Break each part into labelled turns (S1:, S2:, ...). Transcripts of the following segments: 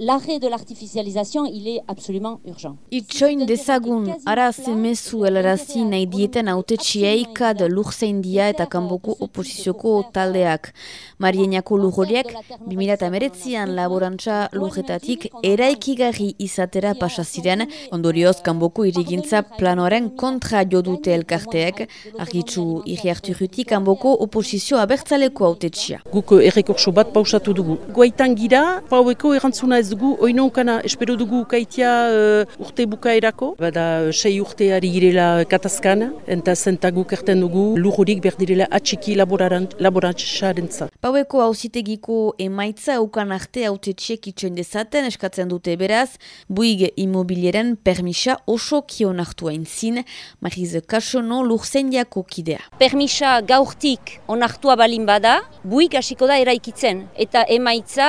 S1: L'arrêt de l'artificialisation, il est absolument urgent.
S2: Itxoin dezagun, araz emezu elarazi nahi dieten autetxiei kad lurzaindia eta kanboko oposizioko taldeak. Marienako lujoriak, 2008an laborantza lujetatik eraikigarri izatera pasaziren, ondorioz kanboko irigintza planoaren kontra jo dute elkarteek, argitzu irriarturutik kanboko oposizio abertzaleko autetxia.
S3: Guk errekorso bat pausatu dugu. Guaitan gira, paueko erantzuna ez dugu, oinaukana espero dugu kaitia uh, urte bukaerako, bada sei urteari girela katazkan, enta zentagu kerten dugu lujurik berdirela atxiki laborantzaren za.
S2: Paueko hausitegiko emaitza ukan arte haute txiek itxoin dezaten eskatzen dute beraz, buig immobilieren permisa oso kion hartu hain zin, Mariz Kasono lurzen jako kidea.
S4: Permisa gaurtik onartua balin bada, buig hasiko da eraikitzen, eta emaitza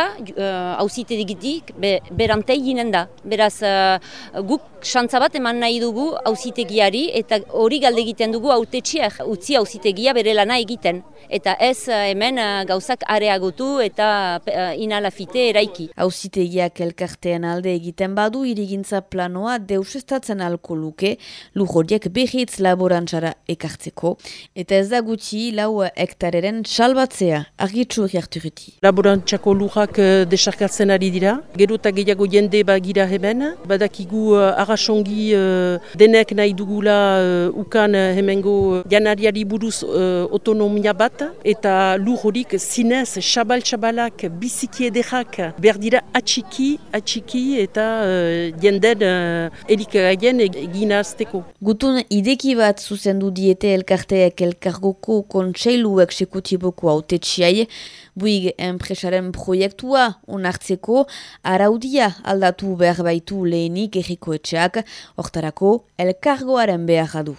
S4: hausitegitik uh, be, berantei ginen da. Beraz, uh, guk xantza bat eman nahi dugu auzitegiari eta hori galde egiten dugu autetxiak utzi auzitegia bere lana egiten. Eta ez uh, hemen uh, gauzak areagotu eta uh, inalafite eraiki.
S2: Auzitegiak elkartean alde egiten badu irigintza planoa deusestatzen alko luke, lujoriek behitz laborantzara ekartzeko. Eta ez da gutxi lau hektareren salbatzea argitzu jarturuti.
S3: Laborantzako lujak desarkatzen ari dira, gero eta gehiago jende bagira hemen, badakigu uh, arrasongi uh, denek nahi dugula uh, ukan uh, hemengo janariari buruz uh, autonomia bat, eta lur horik zinez, xabal-xabalak, biziki edekak, behar dira atxiki, atxiki eta uh, jenden uh, erikagaien egin azteko.
S2: Gutun ideki bat zuzendu diete elkarteek elkargoko kontseilu eksekutiboko autetxiai, buig enpresaren proiektua onartzeko araudia aldatu behar baitu lehenik erriko etxeak, hortarako elkargoaren behar du.